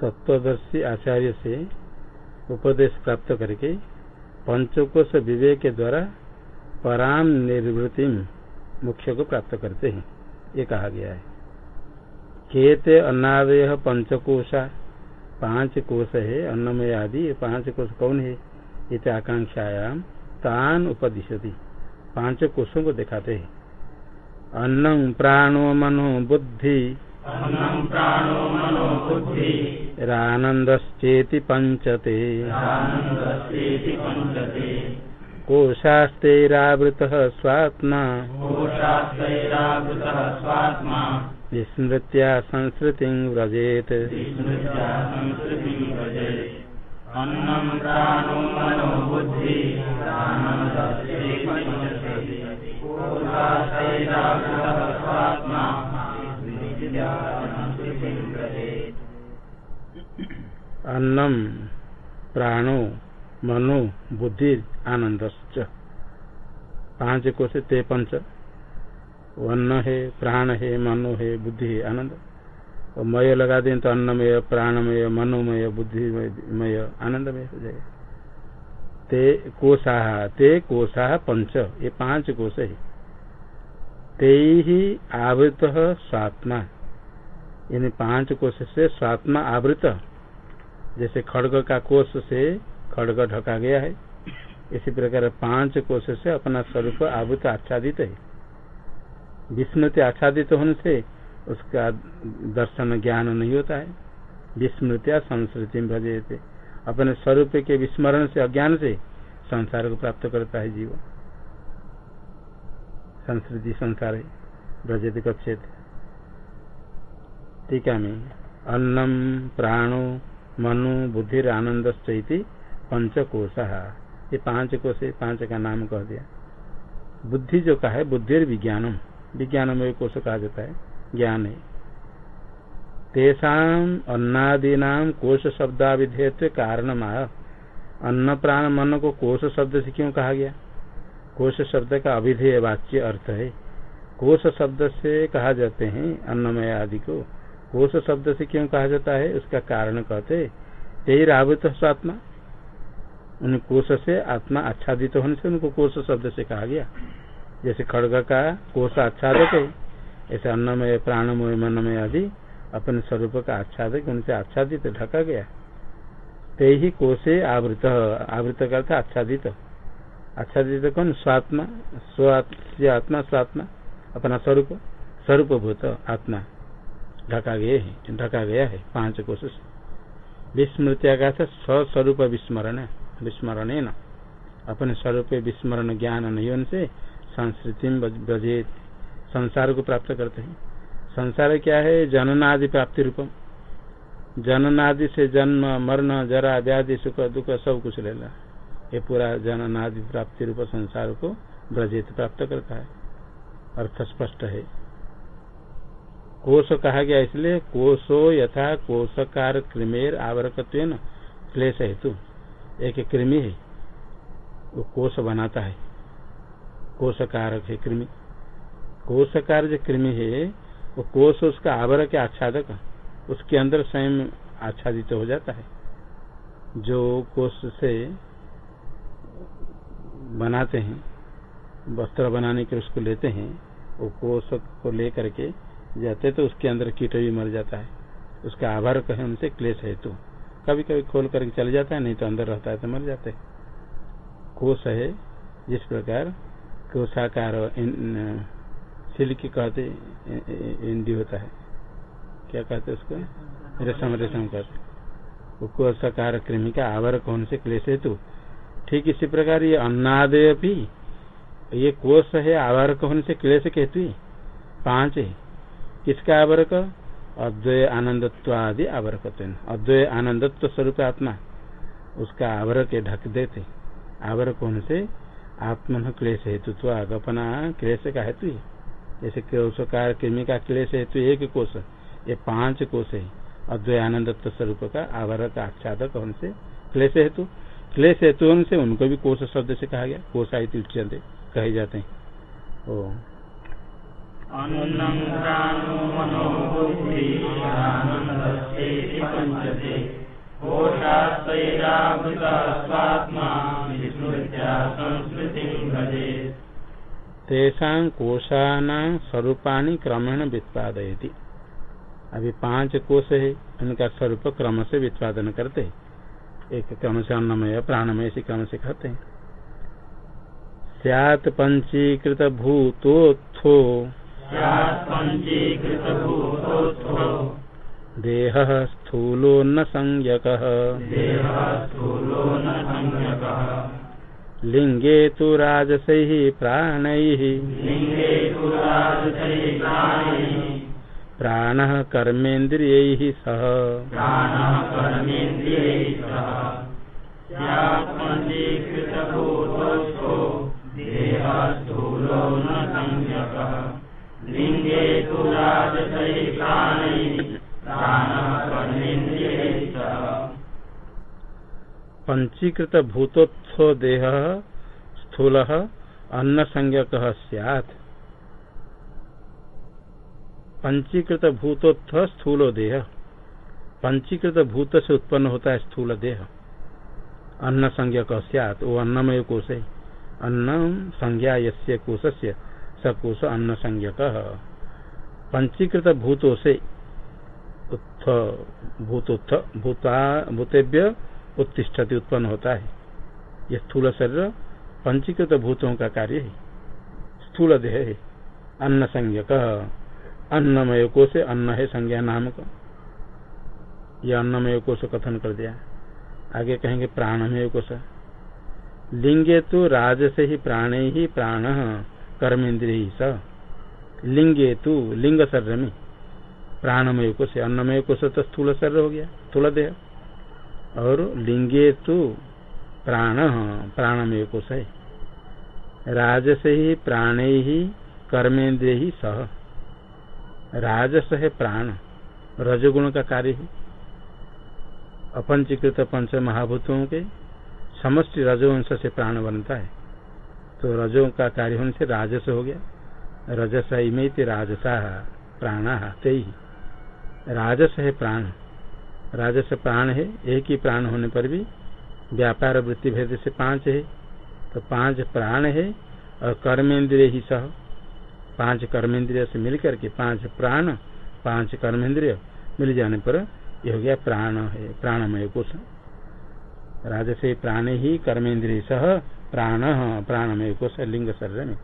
तत्वदर्शी आचार्य से उपदेश प्राप्त करके पंचकोश विवेक के द्वारा पराम निर्वृति मुख्य को प्राप्त करते हैं। ये कहा गया है। खेते अन्नादय पंचकोशा, पाँच कोश है, अन्नमय आदि पाँच कोश कौन है? इत आकांक्षायाम तान उपदिशति। पाँच कोशों को दिखाते हैं। अन्नम प्राणो मनो बुद्धि। रानंदश्चेति पंचते कोशास्तैरावृतः स्वात्मा। विस्मृत्या संस्कृतिं व्रजेत। अन्नं अन्नम, प्राणो, मनो, बुद्धि आनंद पाँच को से ते पंच अन्न है, प्राण है, मनो है, बुद्धि है, आनंद। और मय लगा दें तो अन्नमय, प्राणमय, मनोमय, बुद्धिमय आनंदमय हो जाएगा। ते कोशाह ते कोशाह पंच। ये पाँच कोश है। ते ही आवृत स्वात्मा। यानी पाँच कोश से स्वात्मा आवृत। जैसे खड़ग का कोष से खड़ग ढका गया है, इसी प्रकार पाँच कोष से अपना स्वरूप आभूत आच्छादित है। विस्मृति आच्छादित होने से उसका दर्शन ज्ञान नहीं होता है। विस्मृतिया संस्कृति भजे थे अपने स्वरूप के विस्मरण से, अज्ञान से संसार को प्राप्त करता है जीव। संस्कृति संसार है ब्रजेत कक्षेत। टीका में अन्नम प्राणो मनु बुद्धि आनंद पंचकोश। ये पाँच कोश, पाँच का नाम कह दिया। बुद्धि जो कहा है बुद्धि विज्ञानम। विज्ञान में कोश कहा जाता है, ज्ञान है। तेषाम अन्नादीना कोश शब्दाविधेयत्व कारण अन्न प्राण मन को कोश शब्द से क्यों कहा गया? कोश शब्द का अभिधेय वाच्य अर्थ है। कोश शब्द से कहा जाते हैं अन्नमय आदि को। कोश शब्द से क्यों कहा जाता है? उसका कारण कहते तेर आवृत स्वात्मा उन कोश से आत्मा आच्छादित होने से उनको कोश शब्द से कहा गया। जैसे खड़ग का कोष आच्छादक है, ऐसे अन्नमय, प्राणमय, मनमय आदि अपने स्वरूप का आच्छादक उनसे आच्छादित ढका गया। ते ही कोशे आवृत आवृत करता आच्छादित। आच्छादित कौन? स्वात्मा स्व आत्मा स्वात्मा, अपना स्वरूप स्वरूप भूत आत्मा। ढका गए है, ढका गया है, पाँच कोश विस्मृत्या का स्वस्वरूप विस्मरण विस्मरण है न। अपने स्वरूप विस्मरण ज्ञान नहीं होने से संस्कृति ब्रजेत, संसार को प्राप्त करते हैं। संसार क्या है? जननादि प्राप्ति रूपम। जननादि से जन्म, मरण, जरा, व्याधि, सुख, दुख, सब कुछ लेना ये पूरा जननादि प्राप्ति रूप संसार को ब्रजित प्राप्त करता है। अर्थ स्पष्ट है। कोश कहा गया, इसलिए कोशो यथा कोशकार कृमेर आवरक क्लेश हेतु। एक कृमि है, वो कोश बनाता है। कोशकारक है कृमि। कोशकार जो कृमि है, वो कोश उसका आवरक आच्छादक, उसके अंदर स्वयं आच्छादित हो जाता है। जो कोश से बनाते हैं, वस्त्र बनाने के उसको लेते हैं, वो कोश को लेकर के जाते तो उसके अंदर कीट भी मर जाता है। उसका आभार कहे उनसे, क्लेश है तो। कभी कभी खोल करके चले जाता है, नहीं तो अंदर रहता है तो मर जाते। कोश है, जिस प्रकार कोषाकार सिल्क कहते इंडी होता है। क्या कहते उसको? रेशम रेशम कहते वो कोषाकार कृमि का आवरक होने से क्लेश हेतु ठीक इसी प्रकार ये अन्नादय भी ये कोष है आवारक होने से क्लेश के हेतु पाँच है। किसका आवरक? अद्वय आनंदत्व आदि आवरक अद्वय आनंदत्व स्वरूप आत्मा। उसका आवरक ढक देते। आवरक होने से आत्मन क्लेश हेतु तो अपना क्लेश का हेतु जैसे कोशकार, कृमि का क्लेश हेतु एक कोश, ये पाँच कोश है। अद्वय आनंदत्व स्वरूप का आवरक आच्छादक होने से क्लेश हेतु। क्लेश हेतु होने से उनको भी कोश शब्द से कहा गया। कोशा उच्चते कहे जाते हैं। तेषां स्वरूपाणी क्रमेण व्युत्पादयति अभी पाँच कोश है उनका स्वरूप क्रम से व्युत्पादन करते एक क्रम से अन्नमय, प्राणमय, इसी क्रम से कहते हैं। स्यात् पंचीकृत भूतोत्थो देह स्थूलो न संज्ञकः लिंगे तु राजसैः प्राणैः। कर्मेन्द्रियैः सह। देहः स्थूलो न पंचीकृत भूतोत्थो देह स्थूल अन्न संज्ञक सैत् पंचीकृत भूतोत्थ स्थूलो देह पंचीकृत भूत से उत्पन्न होता है स्थूल देह अन्न संज्ञक सैत् वो अन्नमय कोश। है अन्न संज्ञा यस्य कोश से सकोश अन्न संज्ञक पंचीकृत भूतों से उत्थ भूता भूतेभ्य उत्तिष्ठति उत्पन्न होता है। यह स्थूल शरीर पंचीकृत भूतों का कार्य है। स्थूल देह है। अन्न संज्ञक। अन्नमय कोश अन्न है संज्ञा नामक। यह अन्नमय कोश कथन कर दिया। आगे कहेंगे प्राणमय कोश। लिंगे तो राज से ही प्राणे ही प्राण, कर्मेन्द्रिय स। लिंगे तु लिंग शरीर में प्राणमय कोश अन्नमय कोश तो स्थूल शरीर हो गया, स्थूल देह। और लिंगे तु प्राण प्राणमय कोश है राजस ही, प्राणे ही कर्मेंद्रिय ही सह। राजस है प्राण, रजगुण का कार्य है। अपंचीकृत पंच महाभूतों के समष्टि रजवंश से प्राण बनता है। तो रजों का कार्य होने से राजस हो गया। रजस इमेत राजसा प्राणा ते। ही राजस है प्राण। राजस प्राण है, एक ही प्राण होने पर भी व्यापार वृत्ति भेद से पाँच है। तो पाँच प्राण है और कर्मेंद्रिय ही सह। पाँच कर्मेंद्रिय से मिलकर के पाँच प्राण, पाँच कर्मेंद्रिय मिल जाने पर यह हो गया प्राण है, प्राणमय कोश। राजसे प्राण ही कर्मेंद्रिय सह, प्राण, प्राणमय कोश, लिंग शरीर में।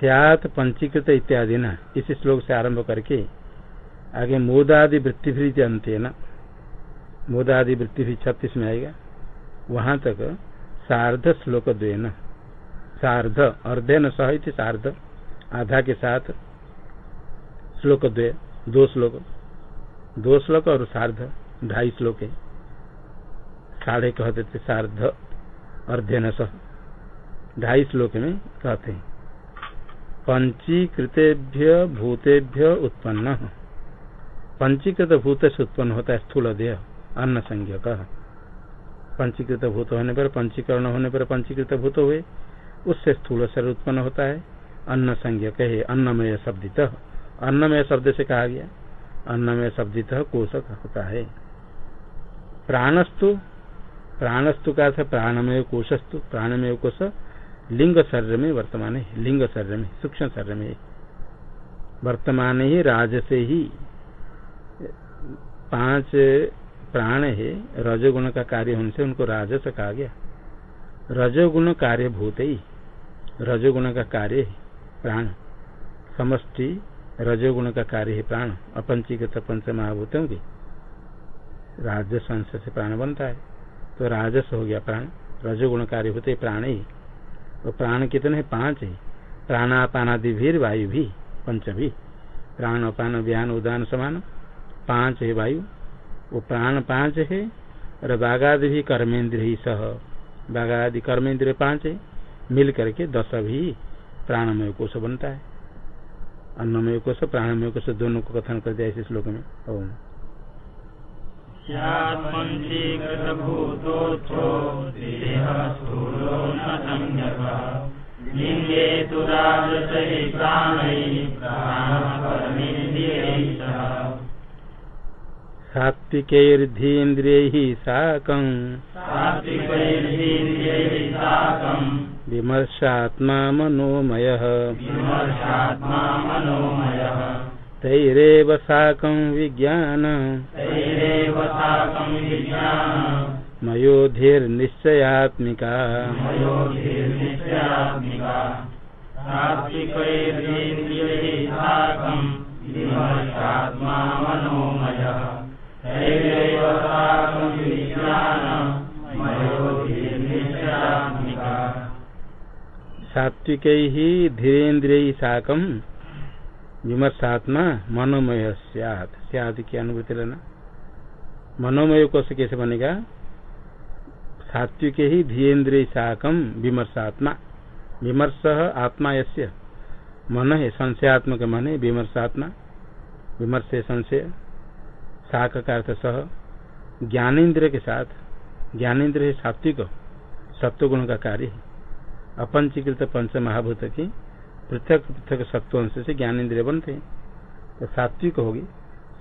सियात पंचीकृत इत्यादि न। इस श्लोक से आरंभ करके आगे मोदादि वृत्ति भी अंत न। मोदादि वृत्ति भी छत्तीस में आएगा। वहाँ तक सार्ध श्लोक द्वेन सार्ध अर्धेन सहित सार्ध। आधा के साथ श्लोक द्वे दो श्लोक। दो श्लोक और सार्ध, ढाई श्लोक है। साढ़े कहते थे सार्ध अर्धेन सह। ढाई श्लोक में कहते हैं। पंचीकृतेभ्य भूतेभ्य उत्पन्न। पंचीकृत भूत से उत्पन्न होता है स्थूल देह, अन्न संज्ञ का पंचीकृत भूत होने पर पंचीकरण होने पर पंचीकृत भूत हुए, उससे स्थूल शरीर उत्पन्न होता है। अन्न संज्ञ कहे अन्नमय शब्दित। अन्नमय शब्द से कहा गया, अन्नमय शब्दित कोश होता है। प्राणस्तु प्राणस्तु का अर्थ प्राणमय कोशस्तु, प्राणमय कोश लिंग शरीर में वर्तमान है, लिंग शरीर में, सूक्ष्म शरीर में। वर्तमान ही राज से ही पाँच प्राण है, रजोगुण का कार्य होने से उनको राजस कहा गया। रजोगुण कार्य भूत ही, रजोगुण का कार्य है, प्राण। समष्टि रजोगुण का कार्य है, प्राण। अपंचीकृत पंच महाभूतों की। राजस अंश से प्राण बनता है। तो राजस हो गया प्राण। रजोगुण कार्य होते प्राण ही। तो प्राण कितने? पाँच है। प्राणापानादि भी, वायु भी, पंच भी। प्राण अपान व्यान, उदान, समान, पाँच है वायु। वो प्राण पाँच है और बाघादि भी कर्मेंद्र ही सह। बाघादि कर्मेंद्र पाँच है। मिल करके दस भी प्राणमय कोष बनता है। अन्नमय कोष प्राणमय कोश दोनों को कथन कर दिया इस श्लोक में। ओम। स्यात्पञ्चीकृतभूतोऽर्थो देहः स्थूलो न संज्ञकः लिङ्गे तु राजसैः प्राणैः प्राणः सह सात्विकैर्धीन्द्रियैः साकम्। सात्विकैर्धीन्द्रियैः साकम्। विमर्शात्मा मनोमयः विमर्शात्मा मनोमयः तैरेव साकं विज्ञान। मयोधिर्निश्चयात्मिका। साकम् सात्विकैः धीरेन्द्रियैः साकं विमर्शात्मा मनोमय स्यात्। स्यात् की अनुभूति लेना। मनोमय कोश कैसे बनेगा? सात्विक ही धीरेन्द्रिय साकम विमर्शात्मा। विमर्श आत्मा यस्य? मन है, संशयात्मक मन है विमर्शात्मा। विमर्श संशय। साक का अर्थ सह। ज्ञानेन्द्र के साथ। ज्ञानेन्द्र है सात्विक। सत्वगुण का कार्य है। अपंचीकृत पंच महाभूत की पृथक पृथक सत्वंश से ज्ञान इंद्रिय बनते हैं। तो सात्विक होगी।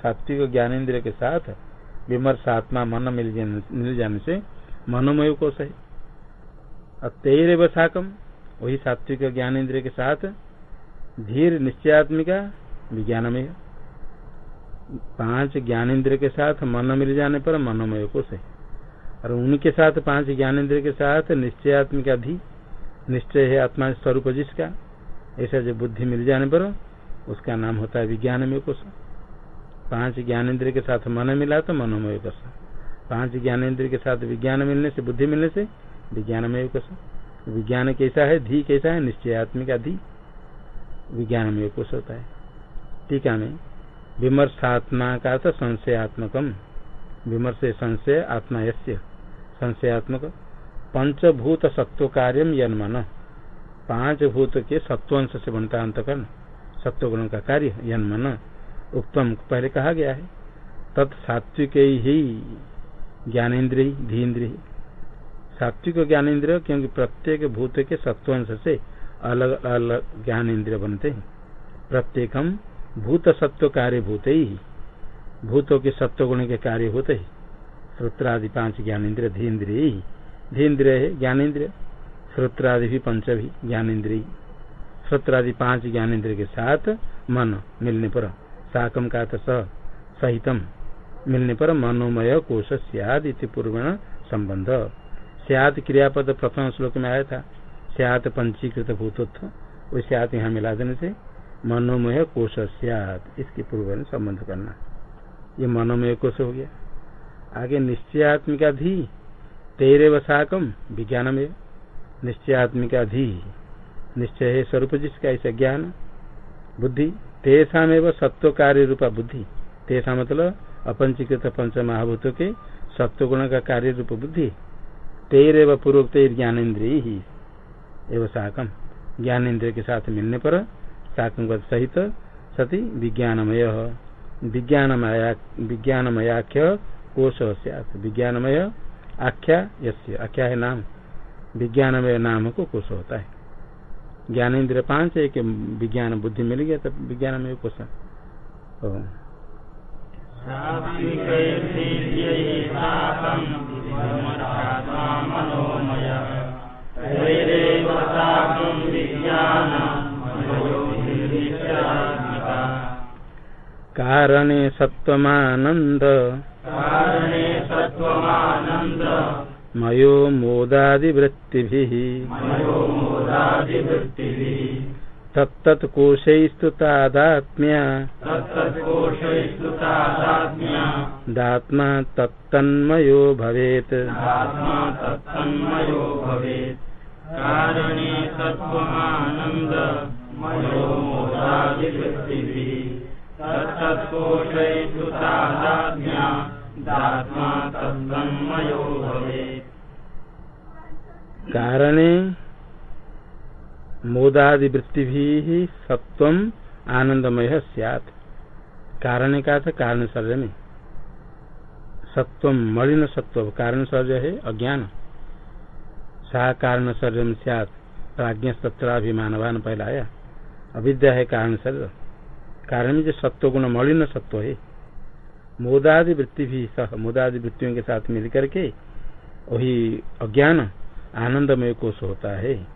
सात्विक ज्ञानेन्द्रिय के साथ विमर्श आत्मा मन मिल जाने, मिल जाने से मनोमय कोश है। तेरे वसाकम वही सात्विक ज्ञानेन्द्रिय के साथ धीर निश्चयात्मिका विज्ञानमय। पाँच ज्ञानेन्द्रिय के साथ मन मिल जाने पर मनोमय कोश है। और उनके साथ पाँच ज्ञानेन्द्रिय के साथ निश्चयात्मिका धी निश्चय है आत्मा स्वरूप जिसका। ऐसा जो बुद्धि मिल जाने पर उसका नाम होता है विज्ञान में कोश। पाँच ज्ञानेन्द्रिय के साथ मन मिला तो मनोमय कोश। पाँच ज्ञानेन्द्रिय के साथ विज्ञान मिलने से, बुद्धि मिलने से विज्ञानमय कोश। विज्ञान कैसा है? धी कैसा है? निश्चयात्मिक धी विज्ञानमय कोश होता है। टीका में विमर्शात्मा का तो संशयात्मकम। विमर्श संशय आत्मा यस्य। संशयात्मक। पंचभूत सत्व कार्यम यन पाँच भूत के सत्वंश से बनता अंतकरण सत्व गुणों का कार्य, यन मन उत्तम पहले कहा गया है। तत् सात्विक ही ज्ञानेन्द्रिय, धीन्द्रिय। सात्विक ज्ञानेन्द्रिय, क्योंकि प्रत्येक भूत के सत्वंश से अलग अलग ज्ञानेन्द्रिय बनते हैं। प्रत्येकम भूत सत्व कार्य भूत ही भूतों के सत्व गुण के कार्य होते ही। श्रोत्रादि पाँच ज्ञानेन्द्रिय, धीन्द्रिय। धीन्द्रिय है ज्ञानेन्द्रिय। श्रोत्रादि भी पंच भी ज्ञानेन्द्रिय। श्रोत्रादि पाँच ज्ञानेन्द्रिय के साथ मन मिलने पर साकम का सहितम मिलने पर मनोमय कोश सियाद इति पूर्वण संबंध। सियाद क्रियापद प्रथम श्लोक में आया था। सियात पंचीकृत भूतोत्व। वो सियात यहाँ मिला देने से मनोमय कोश सियात इसके पूर्व संबंध करना। ये मनोमय कोश हो गया। आगे निश्चयात्मिका धी तेरे वसाकम विज्ञान में निश्चयात्मिका धी निश्चय है स्वरूप जिसका ऐसा ज्ञान, बुद्धि तेषा में सत्व कार्य रूपा बुद्धि। तेषा मतलब अपंचीकृत पंच महाभूतों के सत्व गुण का कार्य रूप बुद्धि। तेरे व पूर्वोक्त ज्ञानेन्द्रिय। ही एवं साकम ज्ञानेन्द्रिय के साथ मिलने पर साकम सहित सती विज्ञानमय। विज्ञानमया, विज्ञानमयाख्य कोश विज्ञानमय आख्या यस्य। आख्या है नाम। विज्ञानमय नाम को कोश होता है। ज्ञानेन्द्र पाँच एक विज्ञान बुद्धि मिल गया तब विज्ञानमय कोश कारणे सत्वमानंद कारणे सत्वमानंद मयो मोदादिवृत्तिभिः मयो मोदादिवृत्तिभिः तत्तत्कोशैस्तु तादात्म्या तत्तत्कोशैस्तु तादात्म्या दात्मा तत्तन्मयो भवेत्। कारणे सत्त्वमानन्द मोदादिवृत्ति भी सत्व आनंदमय सियात। कारण का था कारण शरीर में सत्व मलिन सत्व कारण शरीर है अज्ञान। सा कारण शरीर में सियात प्राज्ञ सत्राभिमानवान पहला आया अविद्या है कारण शरीर कारण में जो सत्व गुण मलिन सत्व है। मोदादि वृत्ति भी सह मोदादि वृत्तियों के साथ मिलकर के वही अज्ञान आनंदमय कोष होता है।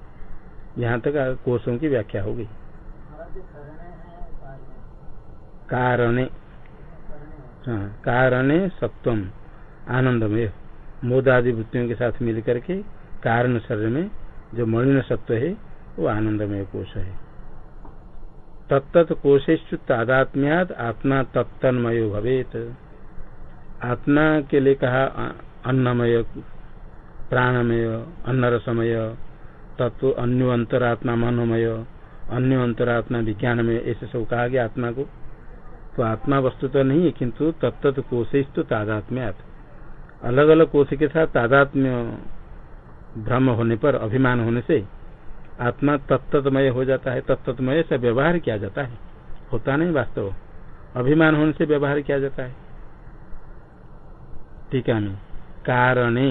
यहाँ तक कोषों की व्याख्या होगी कारणे। हाँ कारणे सत्वम, आनंदमय। मोदादि वृत्तियों के साथ मिल करके कारण शरीर में जो मलिन सत्व है, वो आनंदमय कोष है। तत्त कोशेषु तादात्म्याद आत्मा तत्तन्मय भवेत। आत्मा के लिए कहा अन्नमय, प्राणमय अन्न रसमय तत्व अन्य अंतरात्मा मनोमय अन्य अंतरात्मा विज्ञानमय, ऐसे सब कहा गया आत्मा को। तो आत्मा वस्तु तो नहीं है, किंतु तत्त कोशेष तादात्म्यात अलग अलग कोश के साथ तादात्म्य भ्रम होने पर, अभिमान होने से आत्मा तत्तमय हो जाता है। तत्तमय से व्यवहार किया जाता है। होता नहीं वास्तव। अभिमान होने से व्यवहार किया जाता है। ठीक है कारणे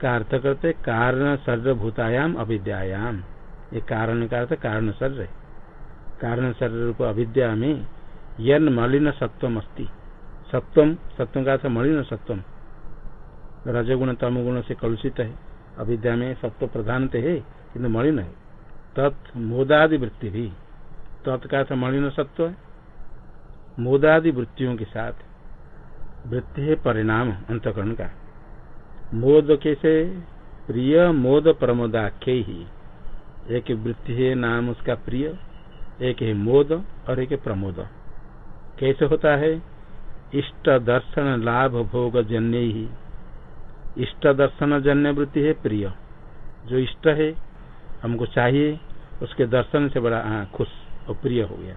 का अर्थ करते कारण सर्वभूतायाम अविद्यायाम। ये कारण का अर्थ कारण सर्व। कारण सर्व रूप अविद्या में यन मलिन सत्वम अस्ति। सत्वम सत्व का अर्थ मलिन सत्वम। रजगुण, तमगुण से कलुषित है। अविद्या में सत्व प्रधान है किन्तु मलिन है। तत् मोदादि वृत्ति भी। तत्का का मलिन सत्व है। मोदादि वृत्तियों के साथ। वृत्ति है परिणाम, अंतकरण का। मोद कैसे प्रिय मोद प्रमोदाख्य ही एक वृत्ति है, नाम उसका प्रिय, एक है मोद और एक प्रमोद। कैसे होता है? इष्ट दर्शन लाभ भोग जन्य। ही इष्ट दर्शन जन्य वृत्ति है प्रिय। जो इष्ट है, हमको चाहिए, उसके दर्शन से बड़ा हाँ खुश और प्रिय हो गया।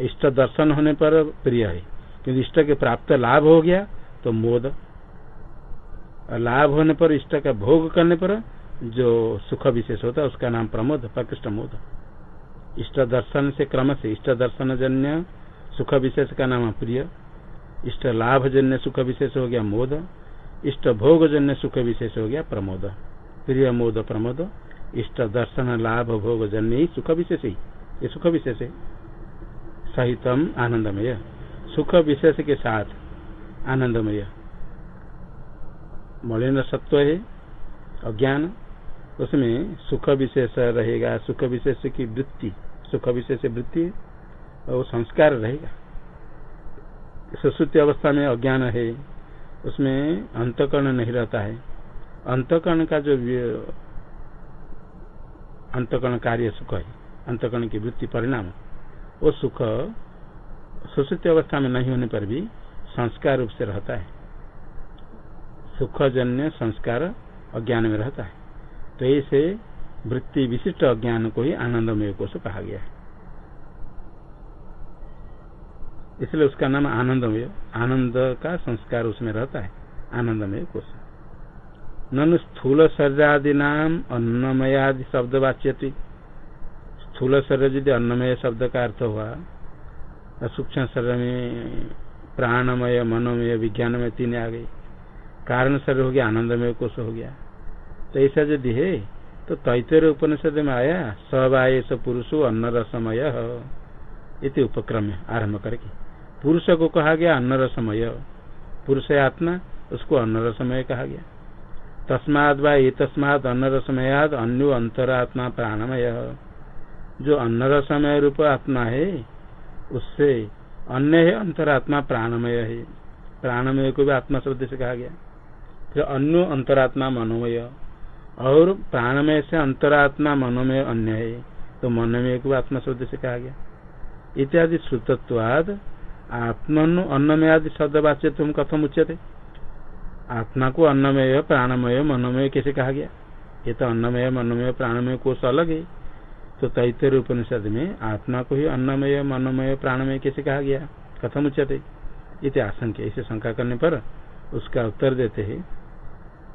इष्ट दर्शन होने पर प्रिय है। क्योंकि इष्ट के प्राप्त लाभ हो गया तो मोद लाभ होने पर, इष्ट का भोग करने पर जो सुख विशेष होता है, उसका नाम प्रमोद प्रकृष्ट मोद इष्ट दर्शन से क्रम से, इष्ट दर्शन जन्य सुख विशेष का नाम प्रिय इष्ट लाभ जन्य सुख विशेष हो गया मोद। इष्ट भोग जन्य सुख विशेष हो गया प्रमोद। प्रिय मोद प्रमोद, इष्ट दर्शन लाभ भोग जन्य ही सुख विशेष ही। ये सुख विशेष है। सहितम आनंदमय। सुख विशेष के साथ आनंदमय। मलिन सत्व है, अज्ञान, उसमें सुख विशेष रहेगा, सुख विशेष की वृत्ति, सुख विशेष वृत्ति और संस्कार रहेगा। सुश्रुति अवस्था में अज्ञान है, उसमें अंतकरण नहीं रहता है। अंतकरण का जो अंतकरण कार्य सुख है, अंतकरण की वृत्ति परिणाम, वो सुख सुश्रुति अवस्था में नहीं होने पर भी संस्कार रूप से रहता है। सुखजन्य संस्कार अज्ञान में रहता है। तो ऐसे वृत्ति विशिष्ट अज्ञान को ही आनंदमय कोश कहा गया है। इसलिए उसका नाम आनंदमय, आनंद का संस्कार उसमें रहता है, आनंदमय कोश। नन स्थूल शरीरादि नाम अन्नमयादि शब्द वाच्य स्थूल शरीर यदि अन्नमय शब्द का अर्थ हुआ सूक्ष्म शरीर में प्राणमय, मनोमय, विज्ञानमय तीन आ गई। कारण शरीर हो गया आनंदमय कोश हो गया। तो ऐसा यदि है तो तैतर उपनिषद में आया सवायस पुरुषो अन्न रसमय इति उपक्रम आरंभ करके। पुरुष को कहा गया अन्न रसमय पुरुष आत्मा, उसको अन्न रसमय कहा गया। तस्माद व तस्मात अन्न रसमयाद अन्यो अंतरात्मा प्राणमय। जो अन्न रसमय रूप आत्मा है, उससे अन्य है, अंतरात्मा प्राणमय है। प्राणमय को भी आत्मा शब्द से कहा गया। फिर अन्य अंतरात्मा मनोमय, और प्राणमय से अंतरात्मा मनोमय अन्य है तो मनोमय को आत्मा शब्द से कहा गया। इत्यादि श्रुतत्वाद, आत्मनु अन्नमय आदि शब्द वाच्य तुम कथम उच्चते आत्मा को अन्नमय, प्राणमय, मनोमय कैसे कहा गया? ये तो अन्नमय, मनोमय, प्राणमय कोष अलग है। तो तैतर उपनिषद में आत्मा को ही अन्नमय, मनोमय, प्राणमय कैसे कहा गया? कथम उच्चते इति आशंक इसे शंका करने पर उसका उत्तर देते हैं।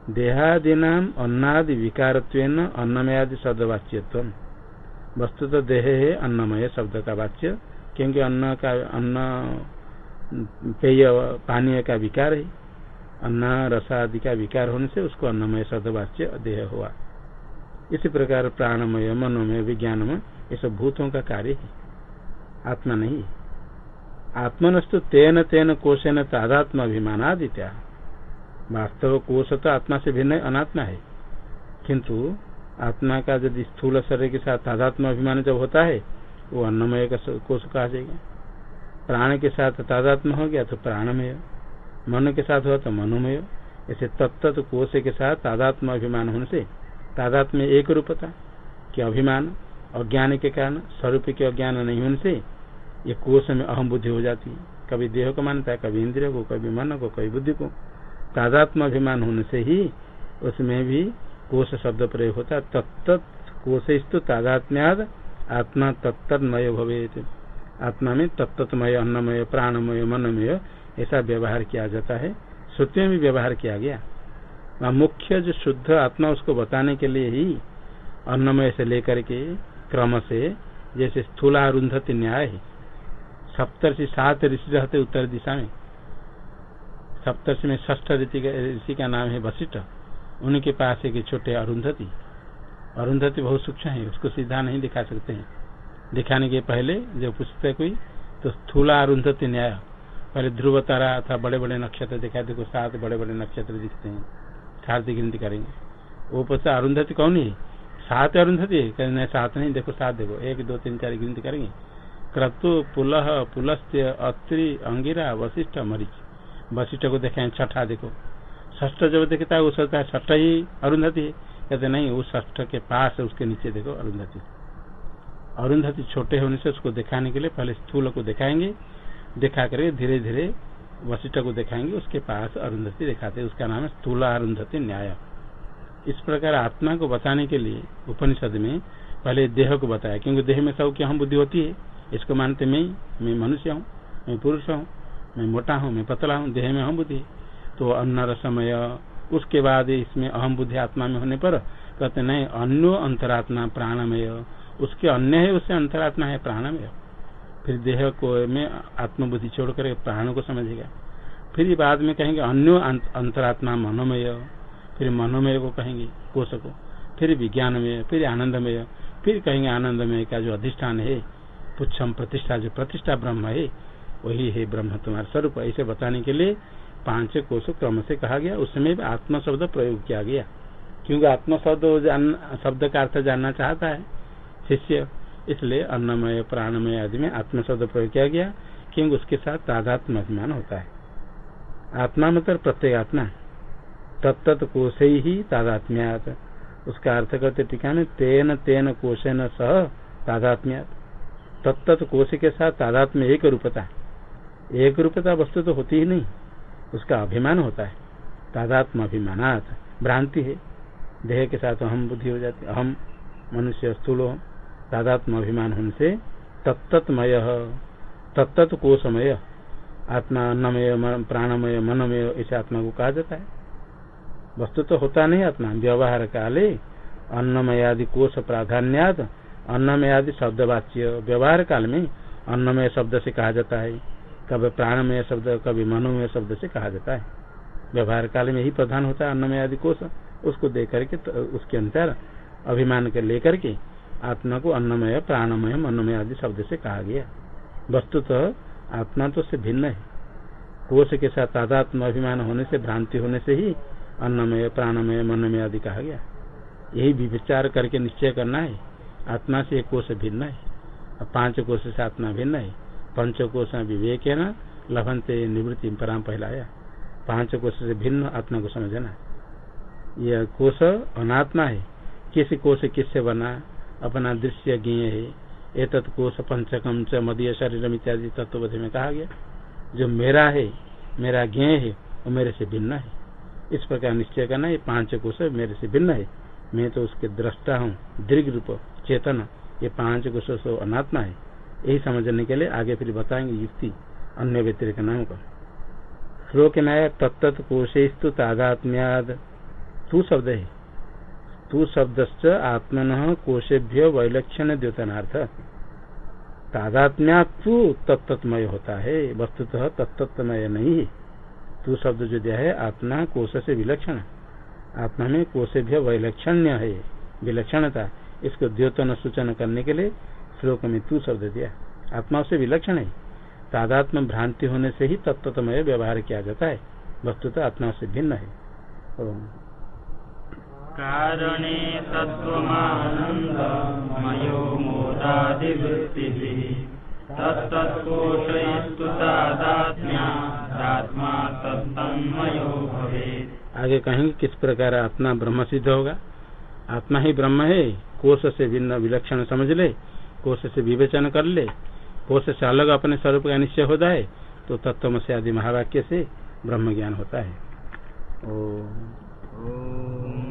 देहादीना अन्नादि विकार अन्नमयादि शब्द वाच्यत्व वस्तु तो देह है अन्नमय शब्द का वाच्य क्योंकि अन्न का, अन्न, पेय, पानीय का विकार है। अन्न रसादि का विकार होने से उसको अन्नमय सदवाच्य देह हुआ। इसी प्रकार प्राणमय, मनोमय, विज्ञानमय, ये सब भूतों का कार्य है। आत्मा नहीं आत्मनस्तु तेन तेन कोशेन तादात्म अभिमानादित्या वास्तव कोश तो आत्मा से भिन्न अनात्मा है। किंतु आत्मा का यदि स्थूल शरीर के साथ तादात्म अभिमान जब होता है, वो अन्नमय का कोश कहा जाएगा। प्राण के साथ तादात्म हो गया तो प्राणमय। मन के साथ हुआ तो मनोमय। ऐसे तत्त कोश के साथ तादात्म अभिमान होने से तादात्म्य एक रूपता कि अभिमान अज्ञान के कारण स्वरूप के अज्ञान नहीं होने से ये कोष में अहम बुद्धि हो जाती है। कभी देह को मानता है, कभी इंद्रिय को, कभी मन को, कभी बुद्धि को। तादात्म अभिमान होने से ही उसमें भी कोष शब्द प्रयोग होता है। तत्त कोशिस्तु तादात्म्याद आत्मा तत्तमय भवे आत्मा में तत्तमय अन्नमय, प्राणमय, मनमय ऐसा व्यवहार किया जाता है। श्रुति में भी व्यवहार किया गया। मुख्य जो शुद्ध आत्मा उसको बताने के लिए ही अन्नमय से लेकर के क्रम से जैसे स्थूला रुंधति न्याय, सप्तर्षि सात ऋषि रहते उत्तर दिशा में सप्तर्षि में ष्ठ ऋषि का नाम है वशिष्ठ। उनके पास एक छोटे अरुंधति। अरुंधति बहुत सूक्ष्म है, उसको सीधा नहीं दिखा सकते हैं। दिखाने के पहले जब पूछते कोई तो स्थूला अरुंधति न्याय। पहले ध्रुव तारा था बड़े बड़े नक्षत्र दिखा देखो सात बड़े बड़े नक्षत्र दिखते हैं। सात गिनती करेंगे। वो पूछता अरुंधति कौन है? सात अरुंधति नहीं, सात नहीं, देखो, सात देखो। एक, दो, तीन, चार गिनती करेंगे। क्रतु पुलह पुलस्त्य, अत्रि, अंगिरा, वशिष्ठ, मरीच। वशिष्ठ को देखें छठा देखो ष्ठ जब देखता है वो सोचता है ष्ठ ही। अरुंधति कहते, नहीं वो ष्ठ के पास है उसके नीचे देखो, अरुंधति। अरुंधति छोटे होने से उसको दिखाने के लिए पहले स्थूल को दिखाएँगे। दिखा कर धीरे धीरे वशिष्ठ को दिखाएँगे, उसके पास अरुंधति दिखाते उसका नाम है स्थूला अरुंधति न्याय। इस प्रकार आत्मा को बताने के लिए उपनिषद में पहले देह को बताया, क्योंकि देह में सब की हम बुद्धि होती है। इसको मानते मैं मैं मनुष्य हूँ, मैं पुरुष हूँ। मैं मोटा हूँ, मैं पतला हूँ, देह में अहम बुद्धि तो अन्न रसमय उसके बाद इसमें अहम बुद्धि आत्मा में होने पर कहते नहीं अन्यो अंतरात्मा प्राणमय। उसके अन्य है, उससे अंतरात्मा है, प्राणमय। फिर देह को में आत्मबुद्धि छोड़कर प्राण को समझेगा। फिर बाद में कहेंगे अन्यो अंतरात्मा मनोमय। फिर मनोमय को कहेंगे कोष को फिर विज्ञानमय, फिर आनंदमय। फिर कहेंगे, आनंदमय का जो अधिष्ठान है, पुच्छम प्रतिष्ठा, जो प्रतिष्ठा ब्रह्म है वही है ब्रह्म तुम्हारा स्वरूप। ऐसे बताने के लिए पाँच कोष क्रम से कहा गया, उसमें आत्म शब्द प्रयोग किया गया। क्योंकि आत्म शब्द शब्द का अर्थ जानना चाहता है, शिष्य। इसलिए अन्नमय, प्राणमय आदि में आत्म शब्द प्रयोग किया गया, क्योंकि उसके साथ तादात्म अभिमान होता है। आत्मा मतलब प्रत्येक आत्मा। तत्त कोश ही तादात्म्यात। उसका अर्थ करते टीका में तेन तेन कोशेन सह तादात्म्यात। तत्त कोश के साथ तादात्म्य एक रूपता एक रूपता वस्तु तो होती ही नहीं। उसका अभिमान होता है। तादात्म अभिमानात भ्रांति है। देह के साथ अहम बुद्धि हो जाती अहम मनुष्य स्थूल हो। तादात्म अभिमान होने से तत्तमय तत्त कोशमय आत्मा अन्नमय प्राणमय मनमय इसे आत्मा को कहा जाता है। वस्तु तो होता नहीं आत्मा। व्यवहार काले अन्नमय आदि कोश प्राधान्यात अन्नमय आदि शब्दवाच्य व्यवहार काल में अन्नमय शब्द से कहा जाता है। कभी प्राणमय शब्द, कभी मनोमय शब्द से कहा जाता है। व्यवहार काल में ही प्रधान होता है अन्नमय आदि कोष, उसको दे करके तो उसके अंतर अभिमान के लेकर के आत्मा को अन्नमय, प्राणमय, मनोमय आदि शब्द से कहा गया। वस्तुतः तो आत्मा तो से भिन्न है। कोष के साथ तादात्म अभिमान होने से, भ्रांति होने से ही अन्नमय, प्राणमय, मनमय आदि कहा गया। यही विचार करके निश्चय करना है। आत्मा से कोष भिन्न है। पाँच कोष से आत्मा भिन्न है। पंच कोष विवेक है ना लभनते निवृत्ति पराम पहलाया। पाँच कोष से भिन्न आत्मा को समझना यह कोष अनात्मा है। किस कोष किससे बना? अपना दृश्य ज्ञ है। एक कोष पंचकम च मदीय शरीर इत्यादि तत्व में कहा गया। जो मेरा है, मेरा ज्ञ है, वो मेरे से भिन्न है। इस प्रकार निश्चय करना ये पाँच कोश मेरे से भिन्न है। मैं तो उसके दृष्टा हूँ। दीर्घ रूप चेतन। ये पाँच तो अनात्मा है। यही समझने के लिए आगे फिर बताएँगे युक्ति अन्य व्यतिरिक नाम का। श्लोक न्याय तत्त कोशेस्तु तादात्म्याद। तू शब्द है। तू शब्द आत्मन कोशेभ्य वैलक्षण द्योतनार्थ। तादात्म्या तू तत्तमय होता है। वस्तुतः तत्तमय नहीं है। तू शब्द जो दिया है, आत्मा कोश से विलक्षण। आत्मा में कोशेभ्य वैलक्षण्य है। विलक्षणता। इसको द्योतन सूचन करने के लिए श्लोक में तू शब्द दिया। आत्मा से विलक्षण है। तादात्म भ्रांति होने से ही तत्वतमय व्यवहार किया जाता है। वस्तुतः आत्मा से भिन्न है। कारणे आगे कहेंगे किस प्रकार आत्मा ब्रह्म सिद्ध होगा? आत्मा ही ब्रह्म है। कोष से भिन्न विलक्षण समझ ले। कोष से विवेचन कर ले कोष से अलग अपने स्वरूप का निश्चय होता है तो तत्व से आदि महावाक्य से ब्रह्म ज्ञान होता है। ओ ॐ